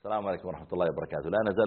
السلام عليكم ورحمة الله وبركاته. لا نزال